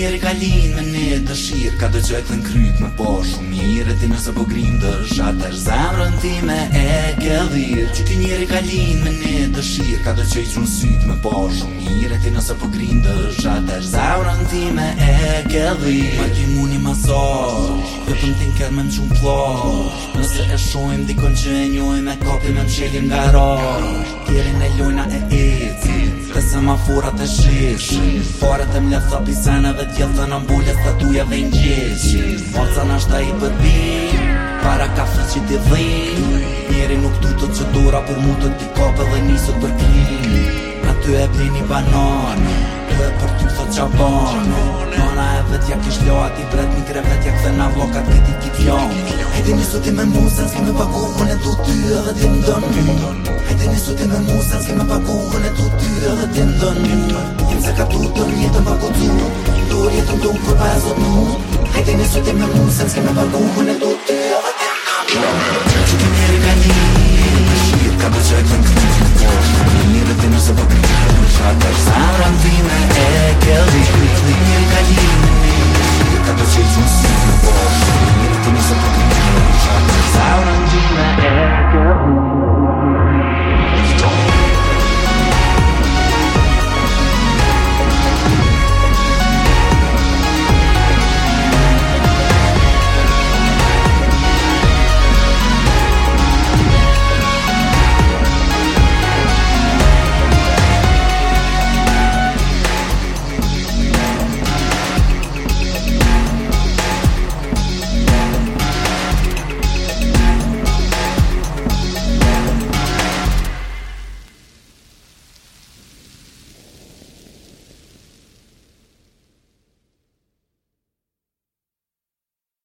njerë ka linë me ne dëshirë Ka do gjojtë në krytë me po shumë mirë E ti nëse po grinë dërshë Ata është zemrën ti me e gëllirë Që ti njerë ka linë me ne dëshirë Ka do gjojtë në sytë me po shumë mirë E ti nëse po grinë dërshë Ata është zemrën ti me e gëllirë Ma ki muni ma zoshë Dhe të më tinë kërë me më qumë plosh Nëse e shojmë dikon që e njojmë E kopi me më qëllim nga rosh Tjerin e lojna e eci se ma e shish Fare e mletë sa piseneve t'jelë të nëmbullet të dhe në gjith Moca nështë a i përbi, para ka fi që t'i dhe Njeri nuk t'u të që dura, për mu të t'i kope dhe njësot për krim Në t'u e blini banon, dhe për t'u të qabon Nona e vetja kishlo nagła katrytyki pią Jedyny co ty memu sens, nie ma paku, one tu tes ale Et don sous co ty memu sens, tout, ma paku, one tu ty, ale tym don Tym zaka tu don, nie tam paku tu, tu, nie tam tu, kurwa, Et Jedyny sous ty memu sens, n'est ma paku, one tout